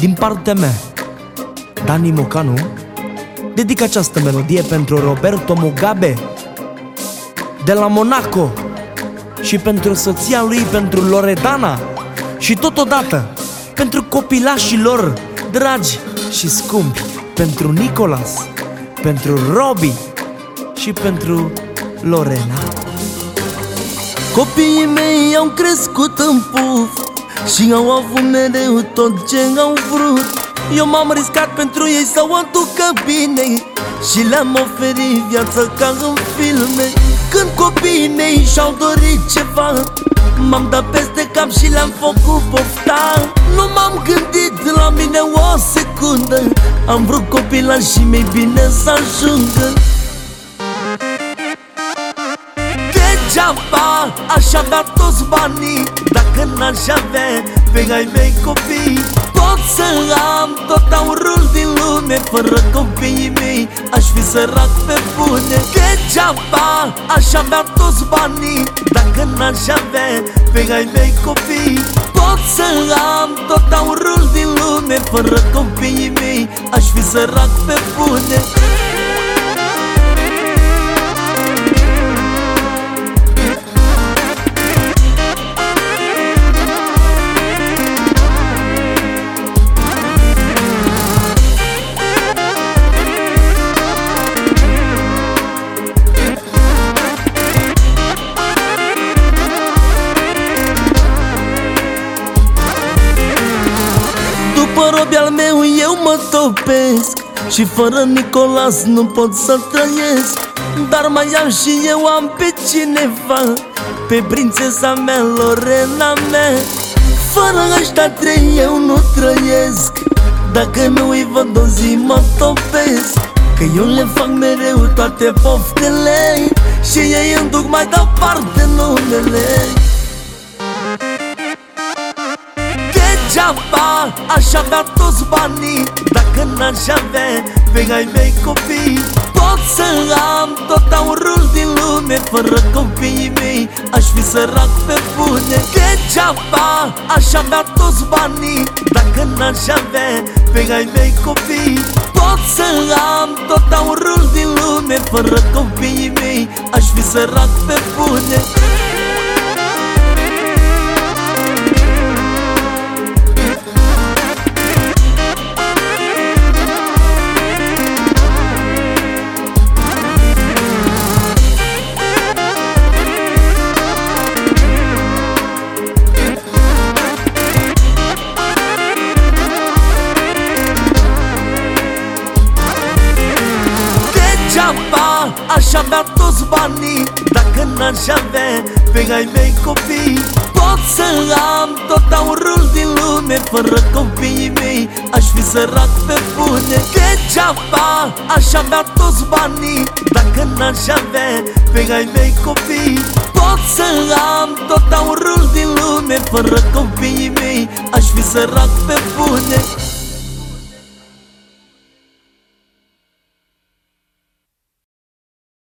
Din partea mea, Dani Mocanu, dedic această melodie pentru Roberto Mugabe de la Monaco și pentru soția lui, pentru Loredana și totodată pentru copilașii lor dragi și scumpi, pentru Nicolas, pentru Robbie și pentru Lorena. Copiii mei au crescut în puf Și au avut mereu tot ce au vrut. Eu m-am riscat pentru ei să o ducă bine. Și le-am oferit viață ca în filme. Când copiii mei și-au dorit ceva M-am dat peste cap și le-am făcut pofta. Nu m-am gândit la mine o secundă. Am vrut copilașii mei bine să ajungă Degeaba aș avea toți banii. Dacă n-aș avea pe ai mei copii Pot să am tot aurul din lume Fără copiii mei aș fi sărac pe bune. Degeaba aș avea toți banii. Dacă n-aș avea pe ai mei copii Pot să am tot aurul din lume Fără copiii mei aș fi sărac pe bune După robi al meu eu mă topesc. Și fără Nicolas nu pot să trăiesc. Dar mai am și eu am pe cineva. Pe prințesa mea, Lorena mea. Fără ăștia trei eu nu trăiesc. Dacă nu îi văd o zi mă topesc. Că eu le fac mereu toate poftele. Și ei îmi duc mai departe numele Degeaba aș avea toți banii. Dacă n-aș avea pe ai mei copii. Pot să am tot aurul din lume Fără copiii mei aș fi sărac pe bune. Degeaba aș avea toți banii. Dacă n-aș avea pe ai mei copii. Pot să am tot aurul din lume Fără copiii mei aș fi sărac pe bune Degeaba aș avea toți banii. Dacă n-aș avea pe ai mei copii Pot să am tot aurul din lume Fără copiii mei. Aș fi sărac pe bune. Degeaba aș avea toți banii. Dacă n-aș avea pe ai mei copii Pot să am tot aurul din lume Fără copiii mei. Aș fi sărac pe bune